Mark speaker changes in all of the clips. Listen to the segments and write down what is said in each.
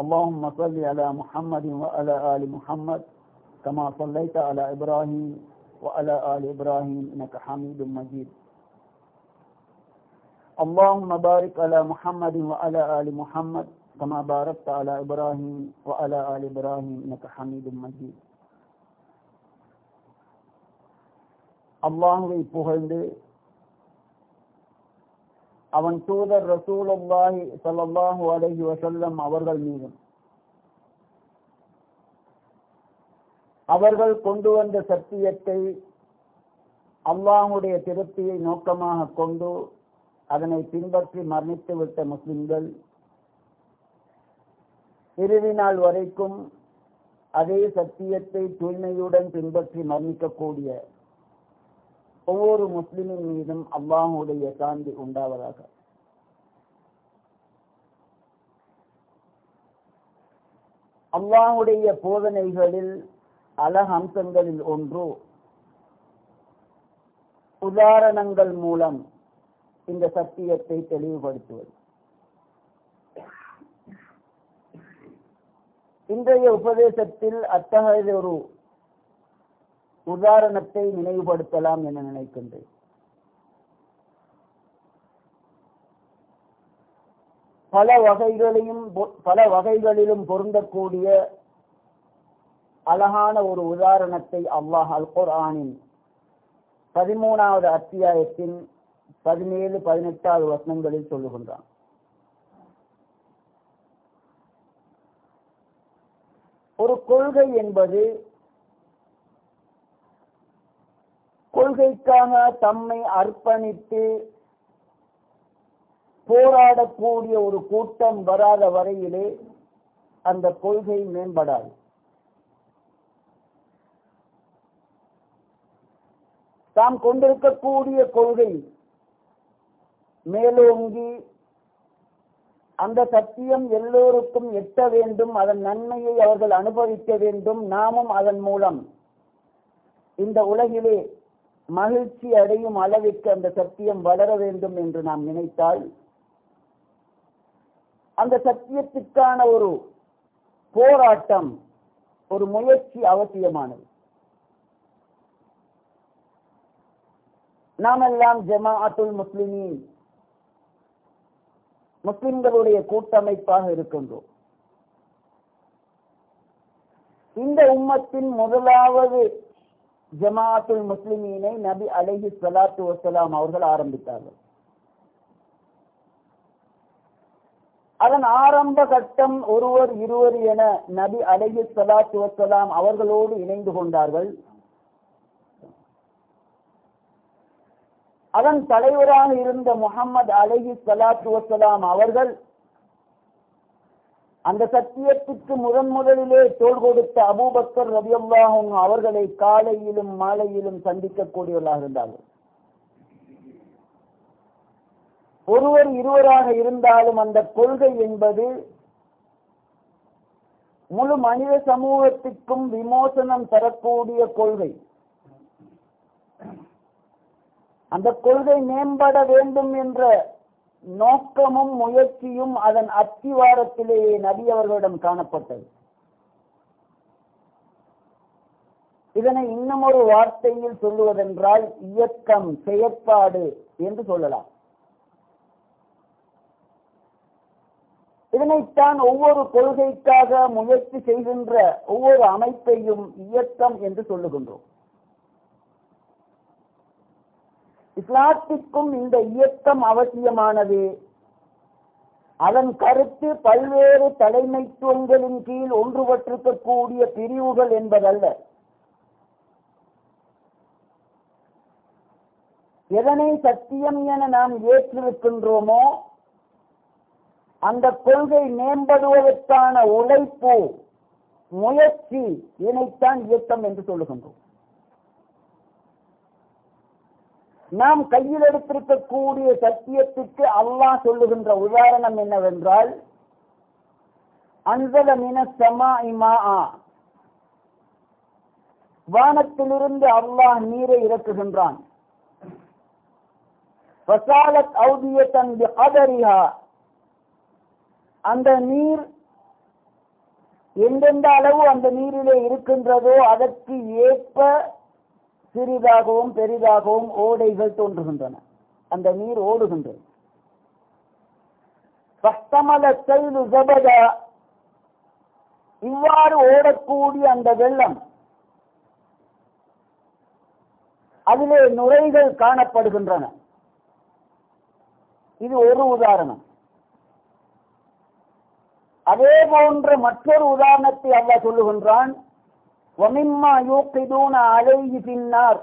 Speaker 1: اللهم صل على محمد وعلى آل محمد كما صليت على إبراهيم وعلى آل إبراهيم إنك حميد مجيد. اللهم بارك على محمد وعلى آل محمد كما باركت على إبراهيم وعلى آل إبراهيم إنك حميد مجيد. അള്ളാഹുവെ പുകഴ്ന്ന് அவன் தூதர் ரசூலுல்லாஹி ஸல்லல்லாஹு அலஹி வசல்லம் அவர்கள் மீதும். அவர்கள் கொண்டு வந்த சத்தியத்தை அல்லாஹுடைய திருப்தியை நோக்கமாக கொண்டு அதனை பின்பற்றி மரணித்துவிட்ட முஸ்லிம்கள் இறுதி நாள் வரைக்கும் அதே சத்தியத்தை தூய்மையுடன் பின்பற்றி மரணிக்கக்கூடிய ஒவ்வொரு முஸ்லிமின் மீதும் அல்லாஹுடைய சாந்தி உண்டாவதாக. அல்லாஹுடைய போதனைகளில் அழகம்சங்களில் ஒன்று உதாரணங்கள் மூலம் இந்த சத்தியத்தை தெளிவுபடுத்துவது. இன்றைய உபதேசத்தில் அத்தகைய ஒரு உதாரணத்தை நினைவுபடுத்தலாம் என நினைக்கின்றேன். பல வகைகளையும் பல வகைகளிலும் பொருந்தக்கூடிய அழகான ஒரு உதாரணத்தை அல்லாஹ் அல் குர்ஆனின் பதிமூணாவது அத்தியாயத்தின் பதினேழு பதினெட்டாவது வசனங்களில் சொல்லுகின்றான். ஒரு கொள்கை என்பது கொள்கைக்காக தம்மை அர்ப்பணித்து போராடக்கூடிய ஒரு கூட்டம் வராத வரையிலே அந்த கொள்கை மேம்படாது. தாம் கொண்டிருக்கக்கூடிய கொள்கை மேலோங்கி அந்த சத்தியம் எல்லோருக்கும் எட்ட வேண்டும் அதன் நன்மையை அவர்கள் அனுபவிக்க வேண்டும் நாமும் அதன் மூலம். இந்த உலகிலே மகிழ்ச்சி அடையும் அளவிற்கு அந்த சத்தியம் வளர வேண்டும் என்று நாம் நினைத்தால் அந்த சத்தியத்துக்கான ஒரு போராட்டம் ஒரு முயற்சி அவசியமானது. நாமெல்லாம் ஜமாஅத்துல் முஸ்லிமின் முஸ்லிம்களுடைய கூட்டமைப்பாக இருக்கின்றோம். இந்த உம்மத்தின் முதலாவது ஜமாத்துல் முஸ்லிமீனை நபி அலஹி சலாத்து வசலாம் அவர்கள் ஆரம்பித்தார்கள். அதன் ஆரம்ப கட்டம் ஒருவர் இருவர் என நபி அலஹி சலாத்து வசலாம் அவர்களோடு இணைந்து கொண்டார்கள். அதன் தலைவராக இருந்த முகமது அலஹி சலாத்து வசலாம் அவர்கள் அந்த சத்தியத்துக்கு முதன் முதலிலே தோல் கொடுத்த அபூபக்கர் ரபியல்லாஹும் அவர்களை காலையிலும் மாலையிலும் சந்திக்கக்கூடியவர்களாக இருந்தார்கள். ஒருவர் இருவராக இருந்தாலும் அந்த கொள்கை என்பது முழு மனித சமூகத்திற்கும் விமோசனம் தரக்கூடிய கொள்கை. அந்த கொள்கை மேம்பட வேண்டும் என்ற நோக்கமும் முயற்சியும் அதன் அத்திவாரத்திலேயே நபி அவர்களிடம் காணப்பட்டது. இதனை இன்னும் ஒரு வார்த்தையில் சொல்லுவதென்றால் இயக்கம் செயற்பாடு என்று சொல்லலாம். இதனைத்தான் ஒவ்வொரு கொள்கைக்காக முயற்சி செய்கின்ற ஒவ்வொரு அமைப்பையும் இயக்கம் என்று சொல்லுகின்றோம். இஸ்லாத்திற்கும் இந்த இயக்கம் அவசியமானது. அதன் கருத்து பல்வேறு தலைமைத்துவங்களின் கீழ் ஒன்றுபட்டிருக்கக்கூடிய பிரிவுகள் என்பதல்ல. எதனை சத்தியம் என நாம் ஏற்றிருக்கின்றோமோ அந்த கொள்கை மேம்படுவதற்கான உழைப்பு முயற்சி இதைத்தான் இயக்கம் என்று சொல்லுகின்றோம். நாம் கையில் எடுத்திருக்கக்கூடிய சத்தியத்துக்கு அல்லாஹ் சொல்லுகின்ற உதாரணம் என்னவென்றால் அன்சல மின சமா இமா வானத்திலிருந்து அல்லாஹ் நீரை இறக்குகின்றான். அந்த நீர் எந்தெந்த அளவு அந்த நீரிலே இருக்கின்றதோ அதற்கு ஏற்ப சிறிதாகவும் பெரிதாகவும் ஓடைகள் தோன்றுகின்றன. அந்த நீர் ஓடுகின்றது. ஃபஸ்தமல கைலு இவ்வாறு ஓடக்கூடிய அந்த வெள்ளம் அதிலே நுரைகள் காணப்படுகின்றன. இது ஒரு உதாரணம். அதே போன்ற மற்றொரு உதாரணத்தை அல்லாஹ் சொல்லுகின்றான் وَمِمَّا يُوقِدُونَ عَلَيْهِ فِي النَّارِ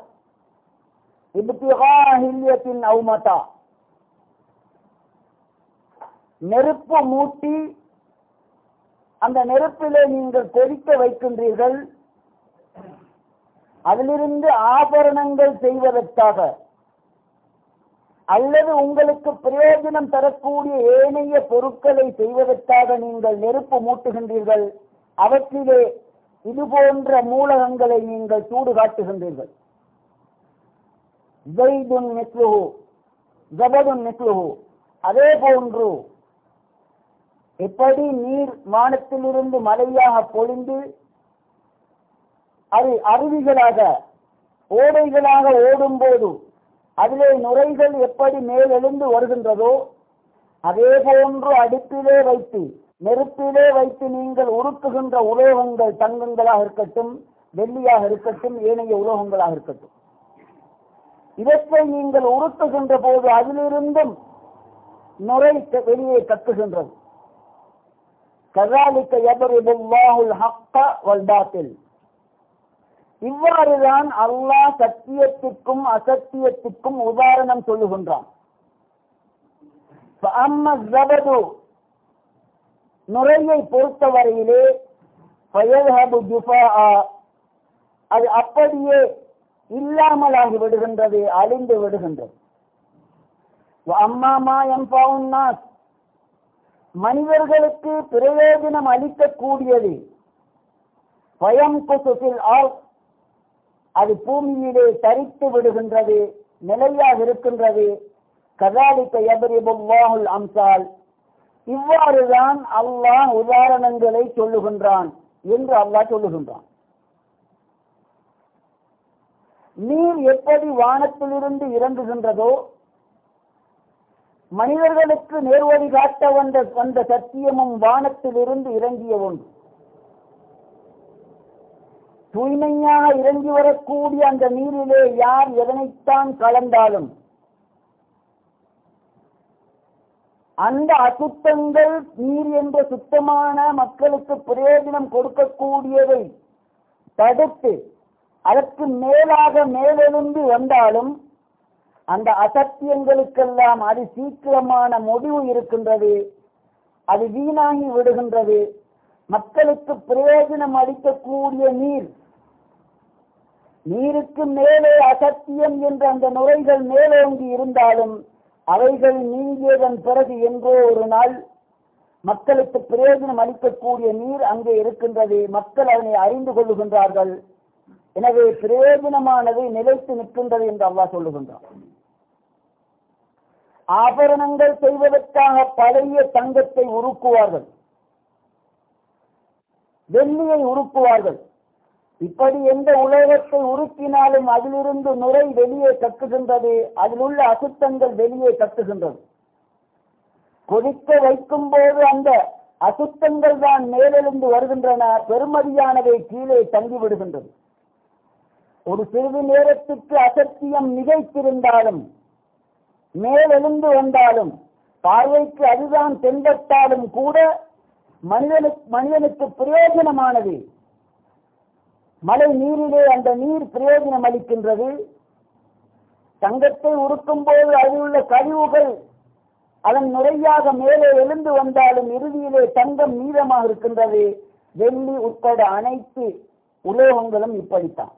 Speaker 1: ابْتِغَاءَ حِلْيَةٍ أَوْ مَتَاعٍ நெருப்பு மூட்டி அந்த நெருப்பிலே நீங்கள் கொதிக்க வைக்கின்றீர்கள் அதிலிருந்து ஆபரணங்கள் செய்வதற்காக அல்லது உங்களுக்கு பிரயோஜனம் தரக்கூடிய ஏனைய பொருட்களை செய்வதற்காக நீங்கள் நெருப்பு மூட்டுகின்றீர்கள் அவற்றிலே இது போன்ற மூலகங்களை நீங்கள் சூடு காட்டுகின்றீர்கள். ஜெய்துன் மிஸ்லுஹு ஜபதுன் மிஸ்லுஹு. அதே போன்று எப்படி நீர் வானத்திலிருந்து மழையாக பொழிந்து அது அருவிகளாக ஓடைகளாக ஓடும்போது அதிலே நுரைகள் எப்படி மேலெழுந்து வருகின்றதோ அதே போன்று அடுப்பிலே வைத்து நெருப்பிலே வைத்து நீங்கள் உருக்குகின்ற உலோகங்கள் தங்கங்களாக இருக்கட்டும் வெள்ளியாக இருக்கட்டும் ஏனைய உலோகங்களாக இருக்கட்டும். இவற்றை நீங்கள் உருக்குகின்ற போது அதிலிருந்தும் நுரை வெளியே கத்துகின்றது. கதாலிக்க எபரிபுல்லாஹுல் ஹக்க பாத்தில். இவ்வாறுதான் அல்லாஹ் சத்தியத்திற்கும் அசத்தியத்திற்கும் உதாரணம் சொல்லுகின்றான். நுரையை பொறுத்தவரையிலே அது அப்படியே இல்லாமலாகி விடுகின்றது அழிந்து விடுகின்றது. அம்மாமா எம்பாவுன்னாஸ் மனிதர்களுக்கு பிரயோஜனம் அளிக்கக்கூடியது பயம் குசுசில் ஆல் அது பூமியிலே தரித்து விடுகின்றது நிலையாக இருக்கின்றது. கதாலிக்க எபரிபுல்லாஹுல் அம்சால் இவ்வாறுதான் அல்லாஹ் உதாரணங்களை சொல்லுகின்றான் என்று அல்லாஹ் சொல்லுகின்றான். நீர் எப்படி வானத்திலிருந்து இறங்குகின்றதோ மனிதர்களுக்கு நேர்வழி காட்ட வந்த வந்த சத்தியமும் வானத்திலிருந்து இறங்கிய ஒன்று. தூய்மையாக இறங்கி வரக்கூடிய அந்த நீரிலே யார் எதனைத்தான் கலந்தாலும் அந்த அசுத்தங்கள் நீர் என்ற சுத்தமான மக்களுக்கு பிரயோஜனம் கொடுக்கக்கூடியவை. தடுத்து அதற்கு மேலாக மேலெழுந்து வந்தாலும் அந்த அசத்தியங்களுக்கெல்லாம் அது சீக்கிரமான முடிவு இருக்கின்றது. அது வீணாகி விடுகின்றது. மக்களுக்கு பிரயோஜனம் அளிக்கக்கூடிய நீர். நீருக்கு மேலே அசத்தியம் என்ற அந்த நுரைகள் மேலோங்கி இருந்தாலும் அவைகள் நீங்கியதன் பிறகு என்றோ ஒரு நாள் மக்களுக்கு பிரயோஜனம் அளிக்கக்கூடிய நீர் அங்கே இருக்கின்றது. மக்கள் அதனை அறிந்து கொள்ளுகின்றார்கள். எனவே பிரயோஜனமானது நிலைத்து நிற்கின்றது என்று அவ்வா சொல்லுகின்றான். ஆபரணங்கள் செய்வதற்காக பழைய தங்கத்தை உருக்குவார்கள். வெள்ளியை உருக்குவார்கள். இப்படி எந்த உலகத்தை உருக்கினாலும் அதிலிருந்து நுரை வெளியே கட்டுகின்றது அதில் உள்ள அசுத்தங்கள் வெளியே கட்டுகின்றது கொதிக்க வைக்கும் போது அந்த அசுத்தங்கள் தான் மேலெழுந்து வருகின்றன பெருமதியானவை கீழே தங்கிவிடுகின்றது ஒரு சிறிது நேரத்துக்கு அசத்தியம் மிகைத்திருந்தாலும் மேலெழுந்து வந்தாலும் பார்வைக்கு அதுதான் தென்பட்டாலும் கூட மனிதனுக்கு மனிதனுக்கு பிரயோஜனமானது. மழை நீரிலே அந்த நீர் பிரயோஜனம் அளிக்கின்றது. தங்கத்தை உருக்கும் போது அதிலுள்ள உள்ள கழிவுகள் அதன் நிறையாக மேலே எழுந்து வந்தாலும் இறுதியிலே தங்கம் மீதமாக இருக்கின்றது. வெள்ளி உட்பட அனைத்து உலோகங்களும் இப்படித்தான்.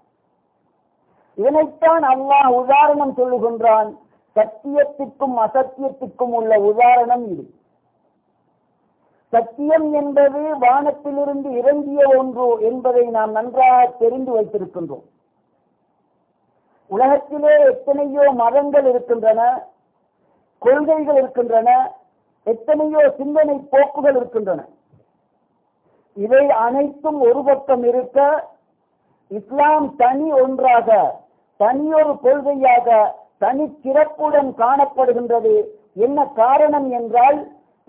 Speaker 1: இதனைத்தான் அல்லாஹ் உதாரணம் சொல்லுகின்றான். சத்தியத்திற்கும் அசத்தியத்திற்கும் உள்ள உதாரணம் இது. சத்தியம் என்பது வானத்திலிருந்து இறங்கிய ஒன்று என்பதை நாம் நன்றாக தெரிந்து வைத்திருக்கின்றோம். உலகத்திலே எத்தனையோ மதங்கள் இருக்கின்றன கொள்கைகள் இருக்கின்றன எத்தனையோ சிந்தனை போக்குகள் இருக்கின்றன. இவை அனைத்தும் ஒரு பக்கம் இருக்க இஸ்லாம் தனி ஒன்றாக தனியொரு கொள்கையாக தனி சிறப்புடன் காணப்படுகின்றது. என்ன காரணம் என்றால்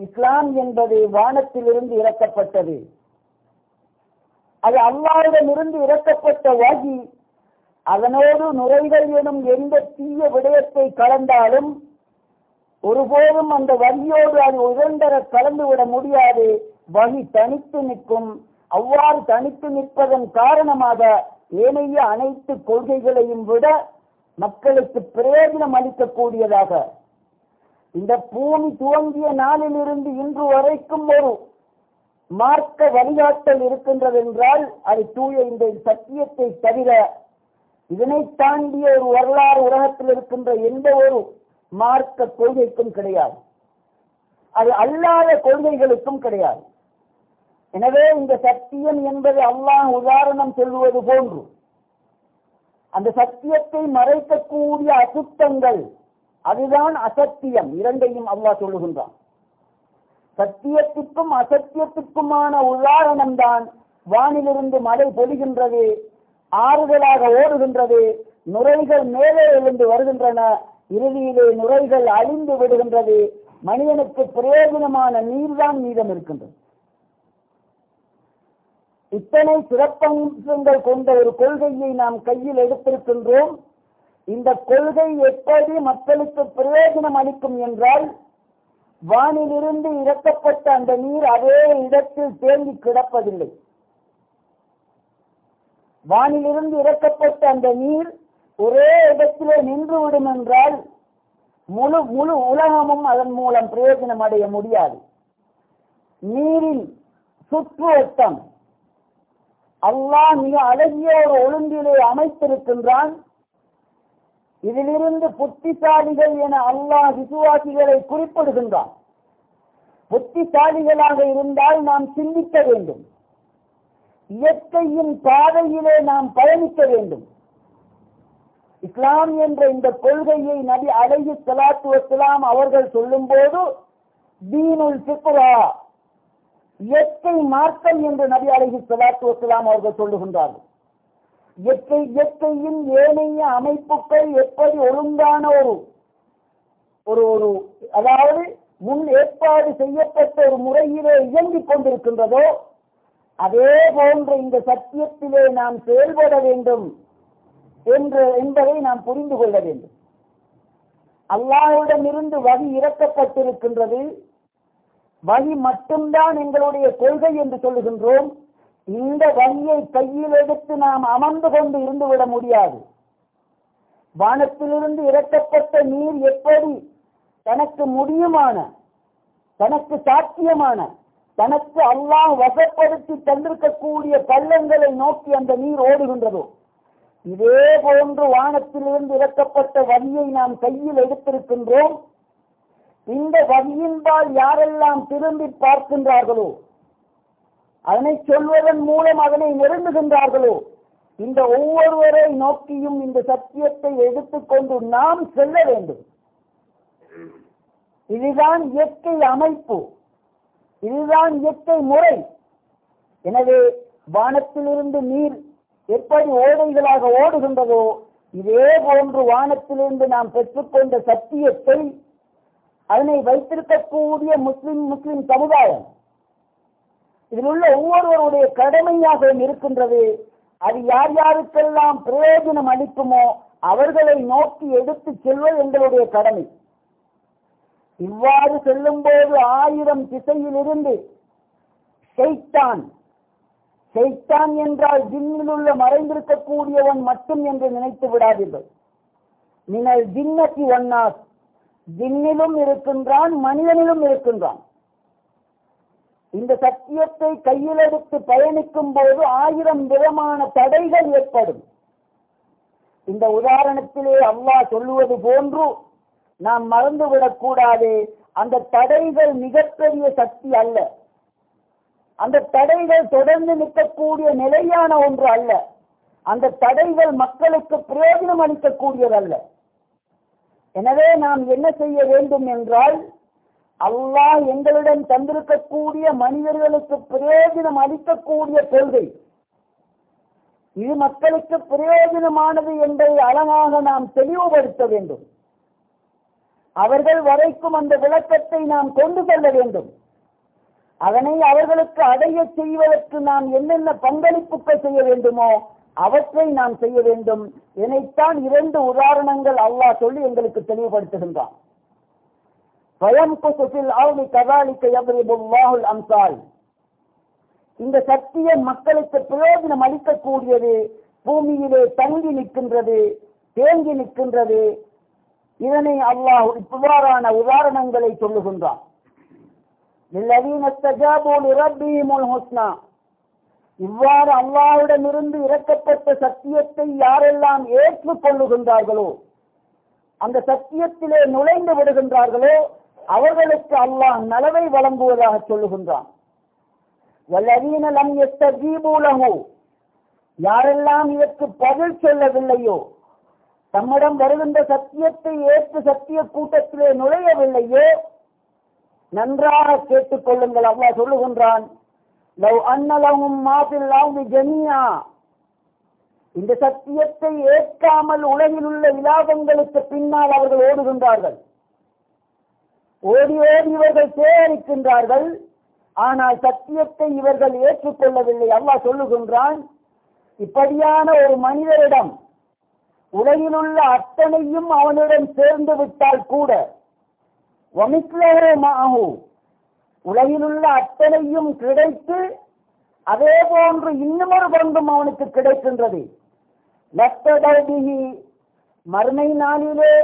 Speaker 1: இஸ்லாம் என்பது வானத்திலிருந்து இறக்கப்பட்டது. அது அல்லாவிடமிருந்து இறக்கப்பட்ட வாகி. அதனோடு நுரைகள் எனும் எந்த தீய விடயத்தை கலந்தாலும் ஒருபோதும் அந்த வகியோடு அது உயர்ந்தர கலந்துவிட முடியாது. வகி தனித்து நிற்கும். அவ்வாறு தனித்து நிற்பதன் காரணமாக ஏனைய அனைத்து கொள்கைகளையும் விட மக்களுக்கு பிரயோஜனம் அளிக்கக்கூடியதாக. இந்த பூமி துவங்கிய நாளிலிருந்து இன்று வரைக்கும் ஒரு மார்க்க வழிகாட்டல் இருக்கின்றது என்றால் அது தூய இந்த சத்தியத்தை தவிர இதனை தாண்டிய ஒரு வரலாறு உலகத்தில் இருக்கின்ற எந்த ஒரு மார்க்க கொள்கைக்கும் கிடையாது. அது அல்லாத கொள்கைகளுக்கும் கிடையாது. எனவே இந்த சத்தியம் என்பது அல்லாஹ் உதாரணம் சொல்லுவது போன்று அந்த சத்தியத்தை மறைக்கக்கூடிய அசுத்தங்கள் அதுதான் அசத்தியம். இரண்டையும் அல்லாஹ் சொல்லுகின்றான். சத்தியத்திற்கும் அசத்தியத்திற்குமான உதாரணம் தான் வானிலிருந்து மழை பொழிகின்றது ஆறுதலாக ஓடுகின்றது நுரைகள் மேலே எழுந்து வருகின்றன இறுதியிலே நுரைகள் அழிந்து விடுகின்றது மனிதனுக்கு பிரயோஜனமான நீர்தான் மீதம் இருக்கின்றது. இத்தனை சிறப்பம்சங்கள் கொண்ட ஒரு கொள்கையை நாம் கையில் எடுத்திருக்கின்றோம். இந்த கொள்கை எப்படி மக்களுக்கு பிரயோஜனம் அளிக்கும் என்றால் வானிலிருந்து இறக்கப்பட்ட அந்த நீர் அதே இடத்தில் தேங்கி கிடப்பதில்லை. வானிலிருந்து இறக்கப்பட்ட அந்த நீர் ஒரே இடத்திலே நின்று விடும் என்றால் முழு முழு உலகமும் அதன் மூலம் பிரயோஜனம் அடைய முடியாது. நீரின் சுற்றுவட்டம் அல்லாஹ் மிக அழகிய ஒரு ஒழுங்கிலே அமைத்திருக்கின்றான். இதிலிருந்து புத்திசாலிகள் என அல்லாஹ் விசுவாசிகளை குறிப்பிடுகின்றான். புத்திசாலிகளாக இருந்தால் நாம் சிந்திக்க வேண்டும். இயற்கையின் பாதையிலே நாம் பயணிக்க வேண்டும். இஸ்லாம் என்ற இந்த கொள்கையை நபி அழகி சலாத்து வசலாம் அவர்கள் சொல்லும் போது தீனுல் சிக்குரா இயற்கை மார்க்கம் என்று நபி அழகி சலாத்து வசலாம் அவர்கள் சொல்லுகின்றார்கள். இயற்கை இயற்கையின் ஏனைய அமைப்புகள் எப்படி ஒழுங்கான ஒரு ஒரு ஒரு அதாவது முன் ஏற்பாடு செய்யப்பட்ட ஒரு முறையிலே இயங்கிக் கொண்டிருக்கின்றதோ அதே போன்ற இந்த சத்தியத்திலே நாம் செயல்பட வேண்டும் என்று என்பதை நாம் புரிந்து கொள்ள வேண்டும். அல்லாஹிடமிருந்து வகி இறக்கப்பட்டிருக்கின்றது. வகி மட்டும்தான் எங்களுடைய கொள்கை என்று சொல்லுகின்றோம். இந்த வழியை கையில் எடுத்து நாம் அமர்ந்து கொண்டு இருந்துவிட முடியாது. வானத்திலிருந்து இறக்கப்பட்ட நீர் எப்படி தனக்கு முடியுமான தனக்கு சாத்தியமான தனக்கு அல்லாஹ் வசப்படுத்தி தந்திருக்கக்கூடிய பள்ளங்களை நோக்கி அந்த நீர் ஓடுகின்றதோ? இதே போன்று வானத்திலிருந்து இறக்கப்பட்ட வழியை நாம் கையில் எடுத்திருக்கின்றோம். இந்த வழியின்பால் யாரெல்லாம் திரும்பி பார்க்கின்றார்களோ அதனை சொல்வதன் மூலம் அதனை நெருங்குகின்றார்களோ? இந்த ஒவ்வொருவரை நோக்கியும் இந்த சத்தியத்தை எடுத்துக்கொண்டு நாம் செல்ல வேண்டும். இதுதான் இயற்கை அமைப்பு. இதுதான் இயற்கை முறை. எனவே வானத்திலிருந்து நீர் எப்படி ஓடைகளாக ஓடுகின்றதோ இதே போன்று வானத்திலிருந்து நாம் பெற்றுக்கொண்ட சத்தியத்தை அதனை வைத்திருக்கக்கூடிய முஸ்லிம் முஸ்லிம் சமுதாயம் இதில் உள்ள ஒவ்வொருவருடைய கடமையாக இருக்கின்றது. அது யார் யாருக்கெல்லாம் பிரயோஜனம் அளிக்குமோ அவர்களை நோக்கி எடுத்து செல்வது எங்களுடைய கடமை. இவ்வாறு செல்லும் போது ஆயிரம் திசையிலிருந்து செய்தான் செய்தான் என்றால் ஜின்னில் உள்ள மறைந்திருக்கக்கூடியவன் மட்டும் என்று நினைத்து விடாதீர்கள். நீங்கள் ஜின்னத்தி ஒன்னாஸ் ஜின்னிலும் இருக்கின்றான் மனிதனிலும் இருக்கின்றான். இந்த சத்தியத்தை கையில் எடுத்து பயணிக்கும் போது ஆயிரம் விதமான தடைகள் ஏற்படும். இந்த உதாரணத்திலே அல்லாஹ் சொல்லுவது போன்று நாம் மறந்துவிடக் கூடாது அந்த தடைகள் மிகப்பெரிய சக்தி அல்ல. அந்த தடைகள் தொடர்ந்து நிற்கக்கூடிய நிலையான ஒன்று அல்ல. அந்த தடைகள் மக்களுக்கு பிரயோஜனம் அளிக்கக்கூடியதல்ல. எனவே நாம் என்ன செய்ய வேண்டும் என்றால் அல்லாஹ் எங்களிடம் தந்திருக்கக்கூடிய மனிதர்களுக்கு பிரயோஜனம் அளிக்கக்கூடிய கொள்கை. இது மக்களுக்கு பிரயோஜனமானது என்பதை அழகாக நாம் தெளிவுபடுத்த வேண்டும். அவர்கள் வரைக்கும் அந்த விளக்கத்தை நாம் கொண்டு செல்ல வேண்டும். அதனை அவர்களுக்கு அடைய செய்வதற்கு நாம் என்னென்ன பங்களிப்புகள் செய்ய வேண்டுமோ அவற்றை நாம் செய்ய வேண்டும். இதைத்தான் இரண்டு உதாரணங்கள் அல்லாஹ் சொல்லி எங்களுக்கு தெளிவுபடுத்துகின்றான். பயம் குசுபில் ஆவுதி கதாலிக்க எவ்வளவு அம்சால் இந்த சக்தியை மக்களுக்கு பிரயோஜனம் அளிக்கக்கூடியது பூமியிலே தங்கி நிற்கின்றது தேங்கி நிற்கின்றது. இதனை அல்லாஹ் இவ்வாறான உதாரணங்களை சொல்லுகின்றான். இவ்வாறு அல்லாவிடமிருந்து இறக்கப்பட்ட சத்தியத்தை யாரெல்லாம் ஏற்றுக் கொள்ளுகின்றார்களோ அந்த சத்தியத்திலே நுழைந்து விடுகின்றார்களோ அவர்களுக்கு அல்லாஹ் நலவை வழங்குவதாக சொல்லுகின்றான். யாரெல்லாம் இதற்கு பதில் சொல்லவில்லையோ தம்மிடம் வருகின்ற சத்தியத்தை ஏற்று சத்திய கூட்டத்திலே நுழையவில்லையோ நன்றாக கேட்டுக் கொள்ளுங்கள் அவ்வா சொல்லுகின்றான். லவ் இந்த சத்தியத்தை ஏற்காமல் உலகில் உள்ள விலாபங்களுக்கு பின்னால் அவர்கள் ஓடுகின்றார்கள். ஓடி ஓடி இவர்கள் சேகரிக்கின்றார்கள் ஆனால் சத்தியத்தை இவர்கள் ஏற்றுக்கொள்ளவில்லை. அல்லாஹ் சொல்லுகின்றான் இப்படியான ஒரு மனிதரிடம் உலகில் உள்ள அத்தனையும் அவனிடம் சேர்ந்து விட்டால் கூட வமிக்லமாகு உலகில் உள்ள அத்தனையும் கிடைத்து அதே போன்று இன்னொரு பங்கும் அவனுக்கு கிடைக்கின்றது. லத்தடௌபிகி மறுமை நாளிலே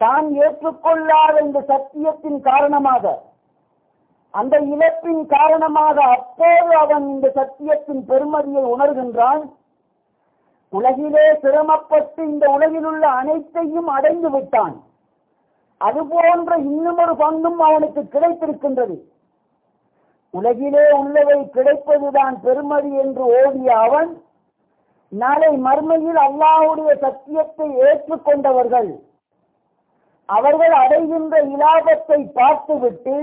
Speaker 1: தான் ஏற்றுக்கொள்ளாத இந்த சத்தியத்தின் காரணமாக அந்த இழப்பின் காரணமாக அப்போது அவன் இந்த சத்தியத்தின் பெருமதியை உணர்கின்றான். உலகிலே சிரமப்பட்டு இந்த உலகில் உள்ள அனைத்தையும் அடைந்து விட்டான். அதுபோன்ற இன்னும் ஒரு பங்கும் அவனுக்கு கிடைத்திருக்கின்றது. உலகிலே உள்ளவை கிடைப்பதுதான் பெருமதி என்று ஓடிய அவன் நாளை மர்மையில் அல்லாவுடைய சத்தியத்தை ஏற்றுக்கொண்டவர்கள். அவர்கள் அடைகின்ற இலாபத்தை பார்த்துவிட்டு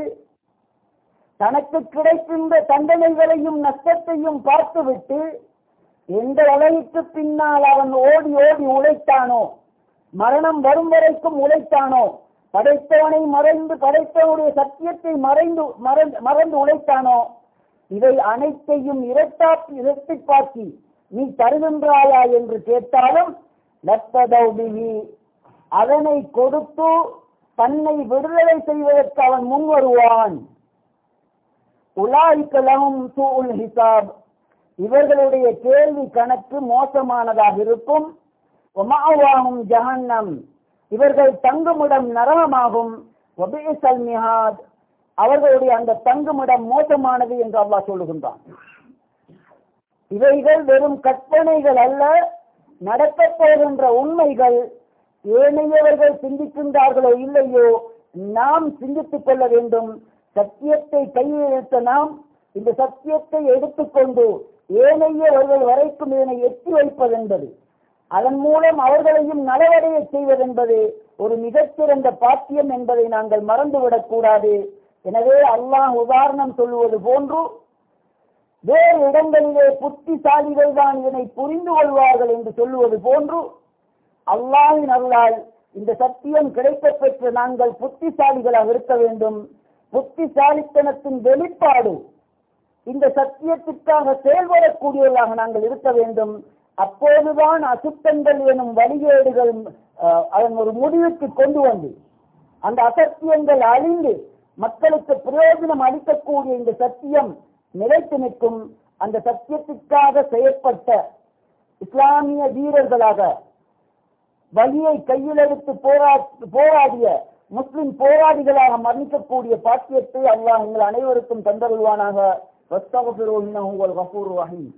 Speaker 1: தனக்கு கிடைக்கின்ற தண்டனைகளையும் நஷ்டத்தையும் பார்த்துவிட்டு எந்த அளவுக்கு பின்னால் அவன் ஓடி ஓடி உழைத்தானோ மரணம் வரும் வரைக்கும் உழைத்தானோ படைத்தவனை மறைந்து படைத்தவனுடைய சத்தியத்தை மறைந்து மறந்து உழைத்தானோ இவை அனைத்தையும் இரட்டாப்பி இரட்டிப்பாக்கி நீ தருகின்றாயா என்று கேட்டாலும் லத்ததௌபிகி அதனை கொடுத்து தன்னை விடுதலை செய்வதற்கு அவன் முன் வருவான். உலாய்க்கலமும் சூல் ஹிசாப். இவர்களுடைய கேள்வி கணக்கு மோசமானதாக இருக்கும். ஒமாவாகும் ஜஹன்னம். இவர்கள் தங்குமிடம் நரகமாகும். மிஹாத். அவர்களுடைய அந்த தங்குமிடம் மோசமானது என்று அல்லாஹ் சொல்லுகின்றான். இவைகள் வெறும் கற்பனைகள் அல்ல நடக்கப் போகின்ற உண்மைகள். ஏனையவர்கள் சிந்திக்கின்றார்களோ இல்லையோ நாம் சிந்தித்துக் கொள்ள வேண்டும். சத்தியத்தை கையில் எடுத்த நாம் இந்த சத்தியத்தை எடுத்துக்கொண்டு ஏனையவர்கள் வரைக்கும் இதனை எட்டி வைப்பதென்பது அதன் மூலம் அவர்களையும் நலவடைய செய்வதென்பது ஒரு மிகச்சிறந்த பாத்தியம் என்பதை நாங்கள் மறந்துவிடக் கூடாது. எனவே அல்லாஹ் உதாரணம் சொல்லுவது போன்று வேறு இடங்களிலே புத்திசாலிகள் தான் இதனை புரிந்து கொள்வார்கள் என்று சொல்லுவது போன்று அல்லாஹின் அருளால் இந்த சத்தியம் கிடைக்க பெற்று நாங்கள் புத்திசாலிகளாக இருக்க வேண்டும். புத்திசாலித்தனத்தின் வெளிப்பாடு இந்த சத்தியத்திற்காக செயல்படக்கூடியவர்களாக நாங்கள் இருக்க வேண்டும். அப்போதுதான் அசுத்தங்கள் எனும் வழிகேடுகள் அஹ், அதன் ஒரு முடிவுக்கு கொண்டு வந்து அந்த அசத்தியங்கள் அழிந்து மக்களுக்கு பிரயோஜனம் அளிக்கக்கூடிய இந்த சத்தியம் நிலைத்து நிற்கும். அந்த சத்தியத்திற்காக செயற்பட்ட இஸ்லாமிய வீரர்களாக வலியை கையில் எடுத்து போரா போராடிய முஸ்லிம் போராளிகளாக மரணிக்கக்கூடிய பாக்கியத்தை அல்லாஹ் எங்கள் அனைவருக்கும் தந்தருள்வானாக. வஸ்தகபிரோ உங்கள் கபூர் ரஹீம்.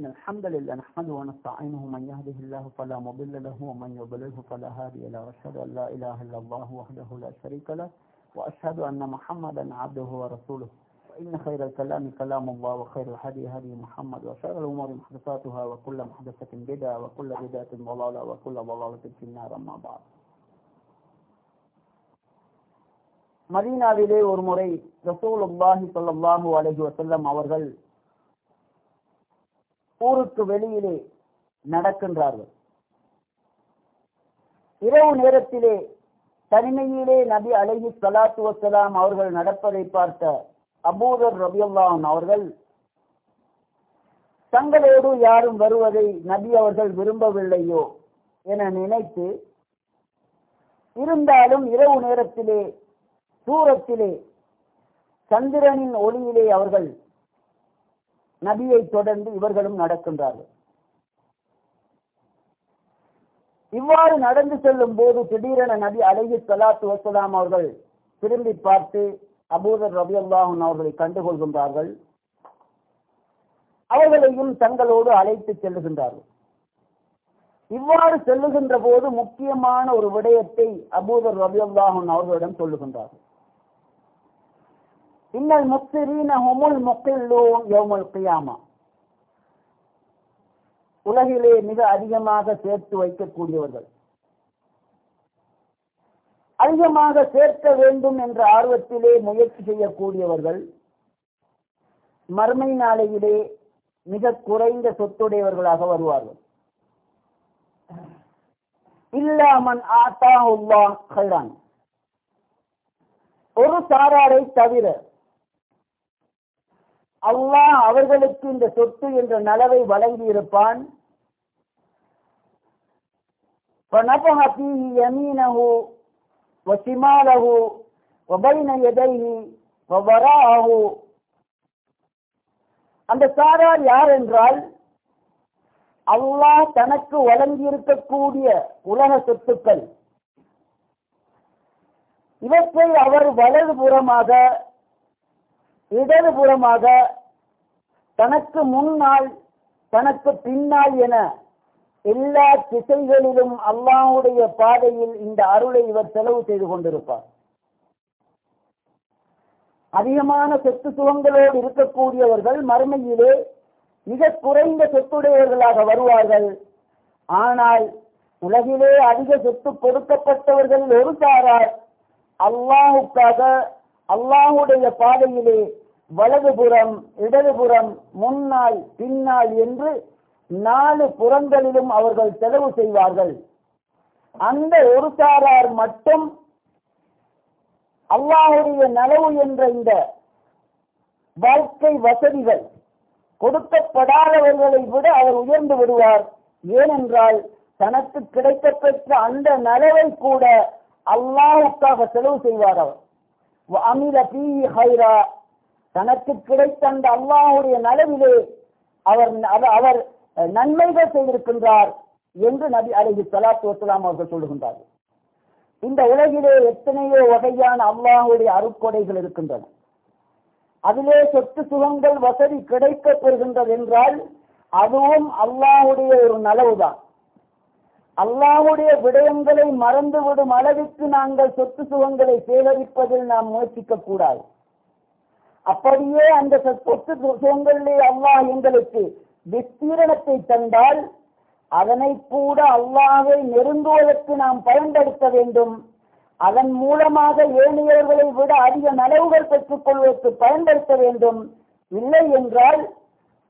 Speaker 1: إن الحمد لله نحمده ونستعينه من يهده الله فلا مضل له ومن يضلله فلا هادي له وأشهد أن لا إله إلا الله وحده لا شريك له وأشهد أن محمدا عبده ورسوله. وإن خير الكلام كلام الله وخير الهدي هدي محمد وشر الأمور محدثاتها وكل محدثة بدعة وكل بدعة ضلالة وكل ضلالة في النار أما بعد. மதீனாவிலே ஒரு முறை ரசூலுல்லாஹி சொல்லாஹூ அலஹி வசல்லம் அவர்கள் ஊருக்கு வெளியிலே நடக்கின்றார்கள். இரவு நேரத்திலே தனிமையிலே நபி அலஹி சலாத்து வசலாம் அவர்கள் நடப்பதை பார்த்த அபூதர் ரபியுல்லான் அவர்கள் தங்களோடு யாரும் வருவதை நபி அவர்கள் விரும்பவில்லையோ என நினைத்து இருந்தாலும் இரவு நேரத்திலே தூரத்திலே சந்திரனின் ஒளியிலே அவர்கள் நபியை தொடர்ந்து இவர்களும் நடக்கின்றார்கள். இவ்வாறு நடந்து செல்லும் போது திடீரென நபி அழகி சலாத்து வசலாம் அவர்கள் திரும்பி பார்த்து அபூதர் ரபியுல்லாஹன் அவர்களை கண்டுகொள்கின்றார்கள். அவர்களையும் தங்களோடு அழைத்து செல்லுகின்றார்கள். இவ்வாறு செல்லுகின்ற போது முக்கியமான ஒரு விடயத்தை அபூதர் ரபியுல்லாஹன் அவர்களிடம் சொல்லுகின்றார்கள். இன்னல் முத்திரீன ஹுமுல் முக்கில்லோ யௌமுல் கியாமா உலகிலே மிக அதிகமாக சேர்த்து வைக்கக்கூடியவர்கள். அதிகமாக சேர்க்க வேண்டும் என்ற ஆர்வத்திலே முயற்சி செய்யக்கூடியவர்கள் மர்மை நாளையிலே மிக குறைந்த சொத்துடையவர்களாக வருவார்கள். இல்லாமன் ஆத்தா உல்லா ஹைரான் ஒரு சாராரை தவிர அல்லாஹ் அவர்களுக்கு இந்த சொத்து என்ற நலவை வழங்கி இருப்பான். அந்த சாரார் யார் என்றால் அல்லாஹ் தனக்கு வழங்கியிருக்கக்கூடிய உலக சொத்துக்கள். இவற்றை அவர் வலது புறமாக இடது புறமாக தனக்கு முன்னால் தனக்கு பின்னால் என எல்லா திசைகளிலும் அல்லாவுடைய பாதையில் இந்த அருளை இவர் செலவு செய்து கொண்டிருப்பார். அதிகமான சொத்து சுகங்களோடு இருக்கக்கூடியவர்கள் மறுமையிலே மிக குறைந்த சொத்துடையவர்களாக வருவார்கள். ஆனால் உலகிலே அதிக சொத்து கொடுக்கப்பட்டவர்கள் ஒரு சாரார் அல்லாஹுக்காக அல்லாஹுடைய பாதையிலே வலதுபுறம் இடதுபுறம் முன்னால் பின்னால் என்று நாலு புறங்களிலும் அவர்கள் செலவு செய்வார்கள். அந்த ஒரு சாரார் மட்டும் அல்லாஹுடைய நலவு என்ற இந்த வாழ்க்கை வசதிகள் கொடுக்கப்படாதவர்களை விட அவர் உயர்ந்து விடுவார். ஏனென்றால் தனக்கு கிடைக்கப்பெற்ற அந்த நலவை கூட அல்லாஹுக்காக செலவு செய்வார் அவர். ஹைரா தனக்கு கிடைத்த அந்த அல்லாஹுடைய நலவிலே அவர் அவர் நன்மைகள் செய்திருக்கின்றார் என்று நபி அலஹி சலாத்து வசலாம் அவர்கள் சொல்லுகின்றார்கள். இந்த உலகிலே எத்தனையோ வகையான அல்லாஹுடைய அருக்கொடைகள் இருக்கின்றன. அதிலே சொத்து சுகங்கள் வசதி கிடைக்க பெறுகின்றது என்றால் அதுவும் அல்லாஹுடைய ஒரு நலவுதான். அல்லாஹுடைய விடயங்களை மறந்துவிடும் அளவிற்கு நாங்கள் சொத்து சுகங்களை சேகரிப்பதில் நாம் முயற்சிக்க கூடாது அப்படியே அந்த சொத்து சுகங்களிலே அல்லாஹ் எங்களுக்கு விஸ்தீரணத்தை தந்தால் அதனை கூட அல்லாவை நெருங்குவதற்கு நாம் பயன்படுத்த வேண்டும். அதன் மூலமாக ஏனையவர்களை விட அதிக நலவுகள் பெற்றுக் கொள்வதற்கு பயன்படுத்த வேண்டும். இல்லை என்றால்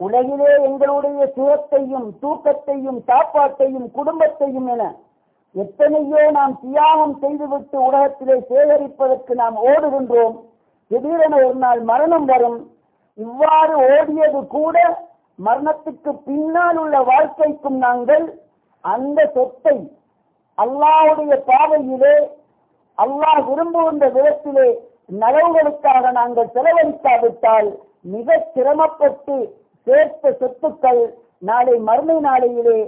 Speaker 1: உலகிலே எங்களுடைய சுகத்தையும் தூக்கத்தையும் சாப்பாட்டையும் குடும்பத்தையும் என எத்தனையோ நாம் தியாகம் செய்துவிட்டு உலகத்திலே சேகரிப்பதற்கு நாம் ஓடுகின்றோம். திடீரென ஒரு நாள் மரணம் வரும். இவ்வாறு ஓடியது கூட மரணத்துக்கு பின்னால் உள்ள வாழ்க்கைக்கும் நாங்கள் அந்த சொத்தை அல்லாவுடைய பாதையிலே அல்லாஹ் விரும்புகின்ற விதத்திலே நலவுகளுக்காக நாங்கள் செலவழிக்காவிட்டால் மிக சிரமப்பட்டு சேர்த்த சொத்துக்கள் நாளை மறுமை நாளையிலே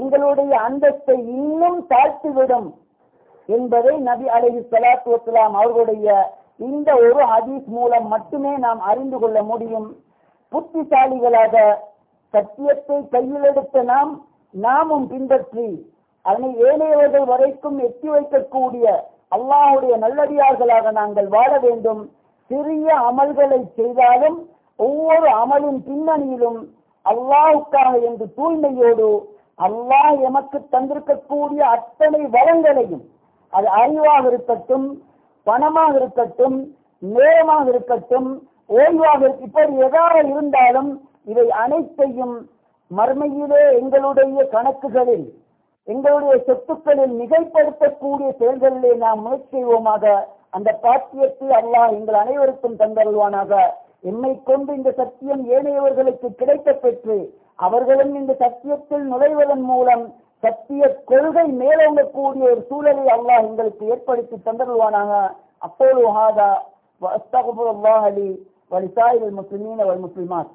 Speaker 1: எங்களுடைய அந்தஸ்தை இன்னும் தாழ்த்திவிடும் என்பதை நபி அலஹி சலாத்து வசலாம் அவர்களுடைய இந்த ஒரு ஹதீஸ் மூலம் மட்டுமே நாம் அறிந்து கொள்ள முடியும். புத்திசாலிகளாக சத்தியத்தை கையில் எடுத்த நாம் நாமும் பின்பற்றி அதனை ஏனையவர்கள் வரைக்கும் எட்டி வைக்கக்கூடிய அல்லாஹுடைய நல்லடியார்களாக நாங்கள் வாழ வேண்டும். சிறிய அமல்களை செய்தாலும் ஒவ்வொரு அமலின் பின்னணியிலும் அல்லாஹுக்காக என்று தூய்மையோடு அல்லாஹ் எமக்கு தந்திருக்கக்கூடிய அத்தனை வளங்களையும் அது அறிவாக இருக்கட்டும் பணமாக இருக்கட்டும் நேரமாக இருக்கட்டும் ஓய்வாக இப்படி எதாக இருந்தாலும் இவை அனைத்தையும் மர்மையிலே எங்களுடைய கணக்குகளில் எங்களுடைய சொத்துக்களில் மிகைப்படுத்தக்கூடிய செயல்களிலே நாம் முயற்சி செய்வோமாக. அந்த பாத்தியத்தை அல்லாஹ் எங்கள் அனைவருக்கும் தந்தருவானாக என்னை கொண்டு இந்த சத்தியம் ஏனையவர்களுக்கு கிடைக்க பெற்று அவர்களும் இந்த சத்தியத்தில் நுழைவதன் மூலம் சத்திய கொள்கை மேலோங்கக்கூடிய ஒரு சூழலை அல்லாஹ் எங்களுக்கு ஏற்படுத்தி தந்தருவானாக அப்போது ஹாதா வஸ்தகுல்லாஹ் அலி வலிசாயில் முஸ்லிமீன முஸ்லிமாத்.